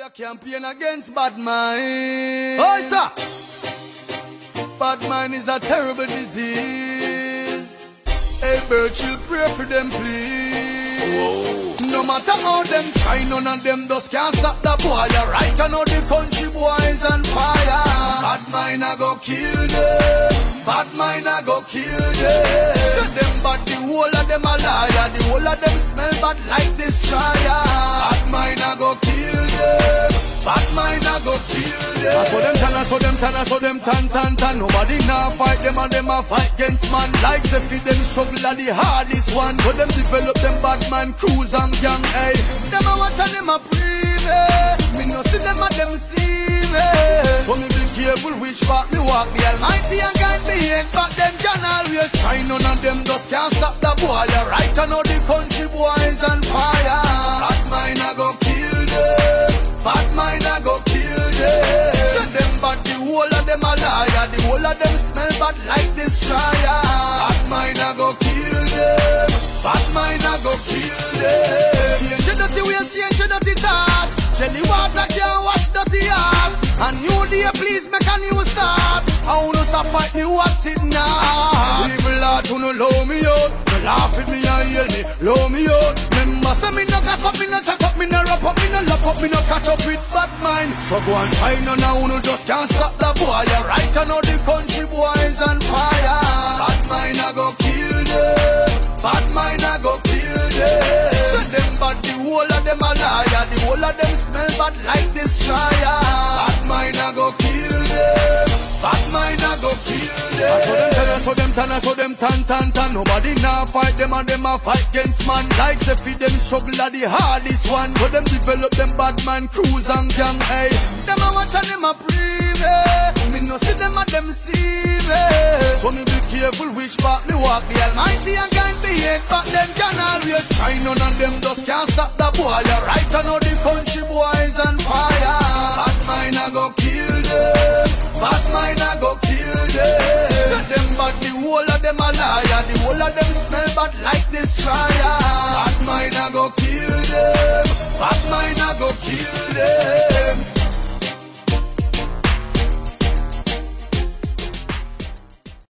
We are campaign against bad mind. Oh, sir. Bad mind is a terrible disease. Hey, Birchill, pray for them, please. No matter how them try, none of them just can't stop the boy. You're right, I know the country boys on fire. Bad mind, I go kill them. Bad mind, I go kill them. Say them bad, the whole of them a liar. The whole of them smell bad like this destroyer. Bad mind, I go kill I saw them tan, I saw them tan, I saw them tan, tan, tan. Nobody now fight them and them a fight against man. Like feed them struggle are the hardest one. So them develop them bad man crews and gang, hey. Them a watch and them a pray, me. Me no see them and them see me. So me be careful which part me walk. The Almighty and guide me in, but them can always try. None of them just can't stop whole of them a liar. The whole of them smell bad like destroyer. Bad mind I go kill them. Bad mind I go kill them. Change your dirty ways, change your dirty thoughts. Jelly water can't wash dirty heart. A new day, please make a new start. I wanna fight me, what's it now? People heart who no love me out. No laugh at me and yell me, love me out. Remember, say me no gas up, me no chat up, me no wrap up, me no lock up, me no catch up with bad mind. So go and try no now, no just can't stop right, I know the country boys on fire. Bad mind, I go kill them. Bad mind, I go kill them. Say them bad, the whole of them a liar. The whole of them smell bad like destroyer. Bad mind, I go kill them. Bad mind, I go kill them. I saw them tell, saw them tan, I saw them tan, tan, tan. Nobody now fight them and them a fight against man. Like say feed them struggle are the hardest one. So them develop them bad man crews and gang. Hey, them a watch and them a pray no see them and them see me. So me be careful which part me walk. The Almighty and guide me in, but them can always try. None of them just can't stop the boy. You're right, I know the country boys on fire. Bad mind I go kill them. Bad mind I go kill them. Say them bad, the whole of them a liar. The whole of them smell bad like destroyer. Bad mind I go kill them. Bad mind I go kill them.